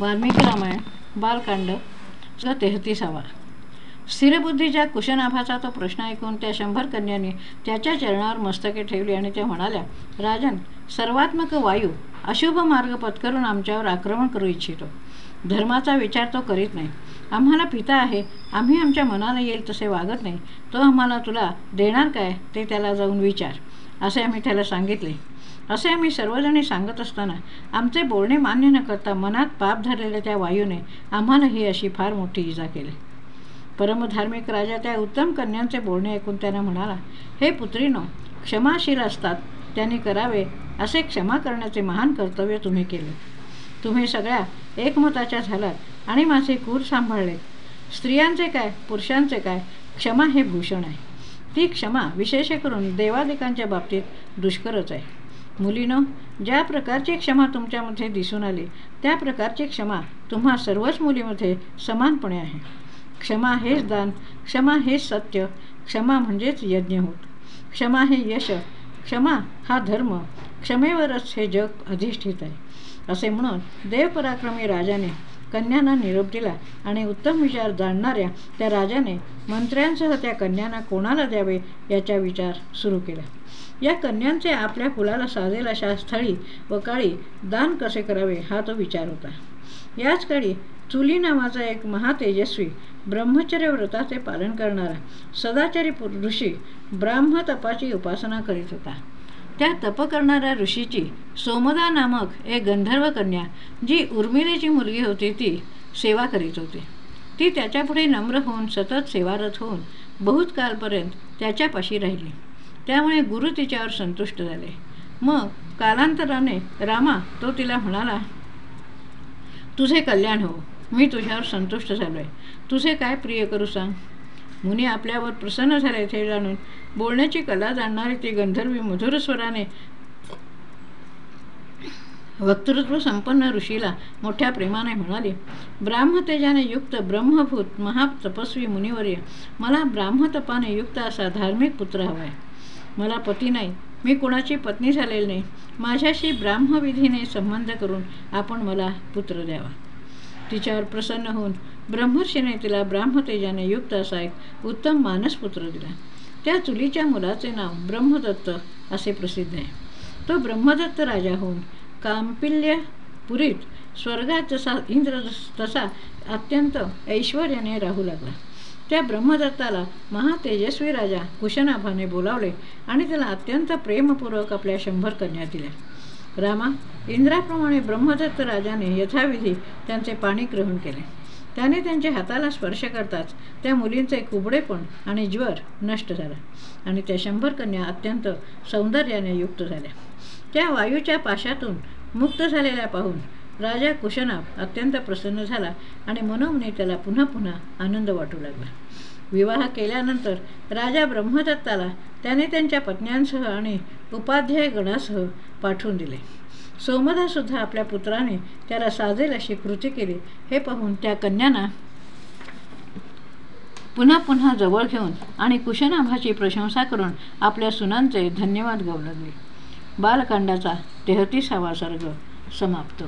वाल्मिकी रामायण बालकांड तेहतीसावा. स्थिरबुद्धीच्या कुशनाभाचा तो प्रश्न ऐकून त्या शंभर कन्यांनी त्याच्या चरणावर मस्तके ठेवली आणि त्या म्हणाल्या राजन सर्वात्मक वायू अशुभ मार्ग पत्करून आमच्यावर आक्रमण करू इच्छितो. धर्माचा विचार तो करीत नाही. आम्हाला पिता आहे आम्ही आमच्या मनाला येईल तसे वागत नाही. तो आम्हाला तुला देणार काय ते त्याला जाऊन विचार. असे आम्ही त्याला सांगितले. असे आम्ही सर्वजणी सांगत असताना आमचे बोलणे मान्य न करता मनात पाप धरलेल्या त्या वायूने आम्हाला ही अशी फार मोठी इजा केली. परमधार्मिक राजा त्या उत्तम कन्यांचे बोलणे ऐकून त्यांना म्हणाला हे पुत्रीनो क्षमाशील असतात. त्यांनी करावे असे क्षमा करण्याचे महान कर्तव्य तुम्ही केले. तुम्ही सगळ्या एकमताच्या झालात आणि माझे कूर सांभाळले स्त्रियांचे काय पुरुषांचे काय क्षमा हे भूषण आहे. ती क्षमा विशेष करून देवादिकांच्या बाबतीत दुष्करच आहे. मुलीनं ज्या प्रकारची क्षमा तुमच्यामध्ये दिसून आली त्या प्रकारची क्षमा तुम्हा सर्वच मुलीमध्ये समानपणे आहे. क्षमा हेच दान क्षमा हेच सत्य क्षमा म्हणजेच यज्ञ होत. क्षमा हे यश क्षमा हा धर्म क्षमेवरच हे जग अधिष्ठित आहे. असे म्हणून देवपराक्रमी राजाने कन्यांना निरोप दिला आणि उत्तम विचार जाणणाऱ्या त्या राजाने मंत्र्यांसह त्या कन्यांना कोणाला द्यावे याचा विचार सुरू केला. या कन्यांचे आपल्या फुलाला साजेल अशा स्थळी व काळी दान कसे करावे हा तो विचार होता. याच काळी चुली नावाचा एक महातेजस्वी ब्रह्मचर्य व्रताचे पालन करणारा सदाचारी ऋषी ब्राह्मतपाची उपासना करीत होता. त्या तप करणाऱ्या ऋषीची सोमदा नामक एक गंधर्व कन्या जी उर्मिलेची मुलगी होती ती सेवा करीत होती. ती त्याच्यापुढे नम्र होऊन सतत सेवारत होऊन बहुत कालपर्यंत त्याच्यापाशी राहिली. त्यामुळे गुरु तिच्यावर संतुष्ट झाले. मग कालांतराने रामा तो तिला म्हणाला तुझे कल्याण हो मी तुझ्यावर संतुष्ट झालो आहे तुझे काय प्रिय करू सांग? मुनी आपल्यावर प्रसन्न झाले हे जाणून बोलण्याची कला जाणणारी ती गंधर्वी मधुर स्वराने वक्तृत्व संपन्न ऋषीला मोठ्या प्रेमाने म्हणाली ब्राह्मतेजाने युक्त ब्रह्मभूत महातपस्वी मुनिवर्य मला ब्राह्मतपाने युक्त असा धार्मिक पुत्र हवा आहे मला पती नाही. मी कुणाची पत्नी झालेली नाही. माझ्याशी ब्राह्मविधीने संबंध करून आपण मला पुत्र द्यावा. तिच्यावर प्रसन्न होऊन ब्रह्मर्षीने तिला ब्राह्मतेजाने युक्त असा एक उत्तम मानसपुत्र दिला. त्या चुलीच्या मुलाचे नाव ब्रह्मदत्त असे प्रसिद्ध आहे. तो ब्रह्मदत्त राजा होऊन कांपिल्य पुरीत स्वर्गात जसा इंद्र तसा अत्यंत ऐश्वर्याने राहू लागला. त्या ब्रह्मदत्ताला महातेजस्वी राजा कुशनाभाने बोलावले आणि त्याला अत्यंत प्रेमपूर्वक आपल्या शंभर कन्या दिल्या. रामा इंद्राप्रमाणे ब्रह्मदत्त राजाने यथाविधी त्यांचे पाणी ग्रहण केले. त्याने त्यांच्या हाताला स्पर्श करताच त्या मुलींचे कुबडेपण आणि ज्वर नष्ट झाला आणि त्या शंभर कन्या अत्यंत सौंदर्याने युक्त झाल्या. त्या वायूच्या पाशातून मुक्त झालेल्या पाहून राजा कुशनाभ अत्यंत प्रसन्न झाला आणि मनोमने त्याला पुन्हा पुन्हा आनंद वाटू लागला. विवाह केल्यानंतर राजा ब्रह्मदत्ताला त्याने त्यांच्या पत्न्यांसह आणि उपाध्याय गणासह पाठवून दिले. सोमदासुद्धा आपल्या पुत्राने त्याला साजेल अशी कृती केली. हे पाहून त्या कन्यांना पुन्हा पुन्हा जवळ घेऊन आणि कुशनाभाची प्रशंसा करून आपल्या सुनांचे धन्यवाद गाऊ लागले. बालकांडाचा तेहतीसावा सर्ग समाप्त.